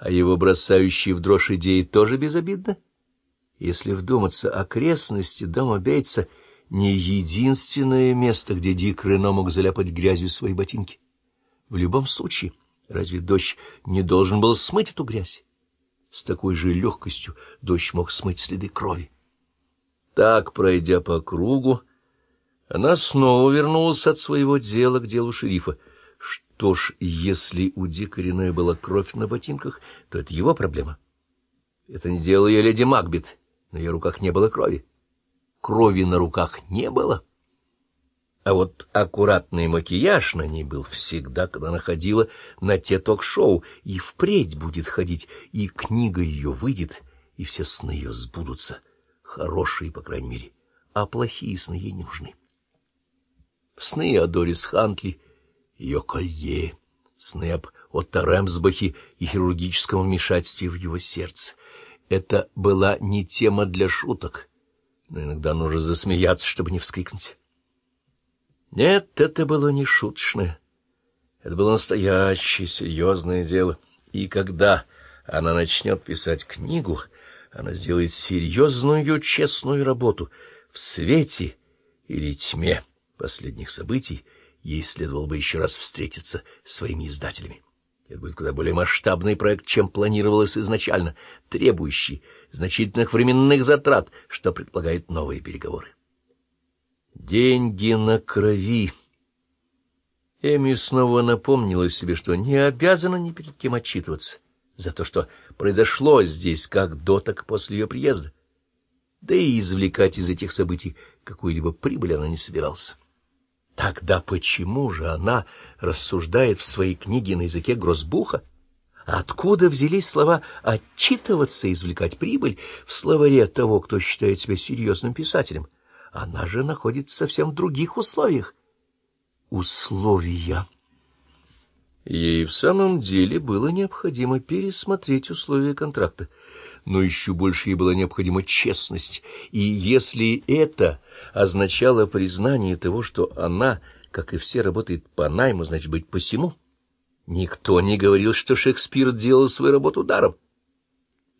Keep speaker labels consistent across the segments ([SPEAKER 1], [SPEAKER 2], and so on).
[SPEAKER 1] а его бросающие в дрожь идеи тоже безобидны? Если вдуматься, окрестности дома Бейтса — не единственное место, где Дик Рено мог заляпать грязью свои ботинки. В любом случае, разве дождь не должен был смыть эту грязь? С такой же легкостью дождь мог смыть следы крови. Так, пройдя по кругу, она снова вернулась от своего дела к делу шерифа. Что ж, если у Дикариной была кровь на ботинках, то это его проблема. Это не делала ее леди Макбет, на ее руках не было крови. Крови на руках не было. А вот аккуратный макияж на ней был всегда, когда она ходила на те ток-шоу, и впредь будет ходить, и книга ее выйдет, и все сны ее сбудутся, хорошие, по крайней мере, а плохие сны ей не нужны. Сны о Дорис Хантли, ее колье, сны об Отто Рэмсбахе и хирургическом вмешательстве в его сердце. Это была не тема для шуток, но иногда нужно засмеяться, чтобы не вскрикнуть. Нет, это было не шуточное. Это было настоящее, серьезное дело. И когда она начнет писать книгу, она сделает серьезную, честную работу в свете или тьме последних событий, ей следовало бы еще раз встретиться с своими издателями. Это будет куда более масштабный проект, чем планировалось изначально, требующий значительных временных затрат, что предполагает новые переговоры. Деньги на крови. Эми снова напомнила себе, что не обязана ни перед кем отчитываться за то, что произошло здесь как до, так и после ее приезда. Да и извлекать из этих событий какую-либо прибыль она не собиралась. Тогда почему же она рассуждает в своей книге на языке Грозбуха? Откуда взялись слова «отчитываться» и «извлекать прибыль» в словаре того, кто считает себя серьезным писателем? Она же находится совсем в других условиях. Условия. Ей в самом деле было необходимо пересмотреть условия контракта, но еще больше ей была необходима честность, и если это означало признание того, что она, как и все, работает по найму, значит, быть посему, никто не говорил, что Шекспир делал свою работу даром.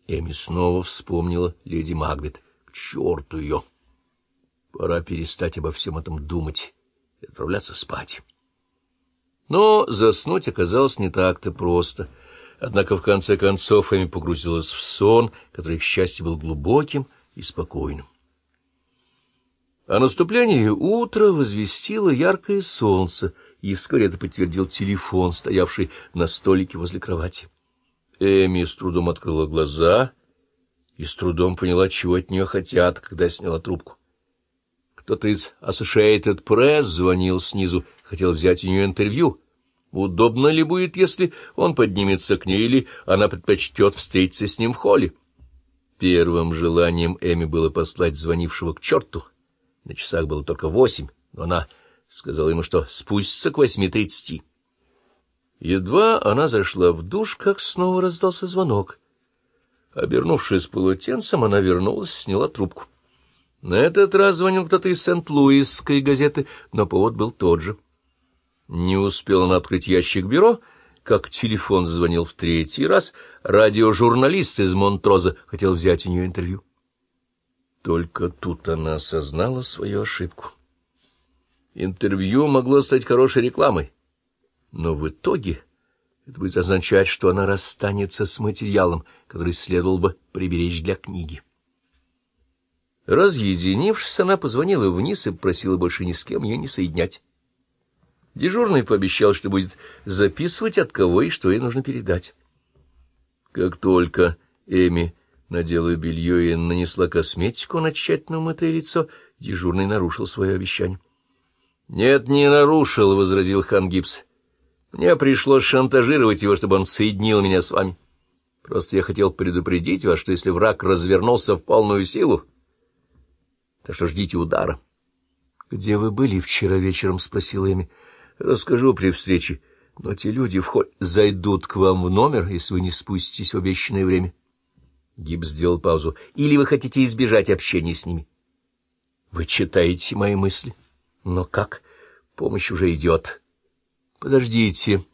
[SPEAKER 1] Эми снова вспомнила леди Магбет. К черту ее! Пора перестать обо всем этом думать и отправляться спать. Но заснуть оказалось не так-то просто. Однако в конце концов Эми погрузилась в сон, который, к счастью, был глубоким и спокойным. О наступлении утра возвестило яркое солнце, и вскоре это подтвердил телефон, стоявший на столике возле кровати. Эми с трудом открыла глаза и с трудом поняла, чего от нее хотят, когда сняла трубку. Кто-то из Associated Press звонил снизу, хотел взять у нее интервью. Удобно ли будет, если он поднимется к ней, или она предпочтет встретиться с ним в холле? Первым желанием Эми было послать звонившего к черту. На часах было только восемь, но она сказала ему, что спустится к восьми тридцати. Едва она зашла в душ, как снова раздался звонок. Обернувшись полотенцем, она вернулась, сняла трубку. На этот раз звонил кто-то из Сент-Луисской газеты, но повод был тот же. Не успела она открыть ящик бюро, как телефон зазвонил в третий раз. Радиожурналист из Монтроза хотел взять у нее интервью. Только тут она осознала свою ошибку. Интервью могло стать хорошей рекламой, но в итоге это будет означать, что она расстанется с материалом, который следовало бы приберечь для книги. Разъединившись, она позвонила вниз и просила больше ни с кем ее не соединять. Дежурный пообещал, что будет записывать, от кого и что ей нужно передать. Как только Эми надела белье и нанесла косметику на тщательно умытое лицо, дежурный нарушил свое обещание. — Нет, не нарушил, — возразил хан Гипс. — Мне пришлось шантажировать его, чтобы он соединил меня с вами. Просто я хотел предупредить вас, что если враг развернулся в полную силу, так что ждите удара. — Где вы были вчера вечером? — спросила Эми. — Расскажу при встрече. Но те люди в зайдут к вам в номер, если вы не спуститесь в обещанное время. Гиб сделал паузу. — Или вы хотите избежать общения с ними? — Вы читаете мои мысли. — Но как? Помощь уже идет. — Подождите.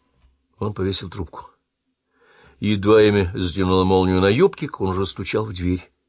[SPEAKER 1] Он повесил трубку. Едва ими сдвинула молнию на юбке, как он уже стучал в дверь.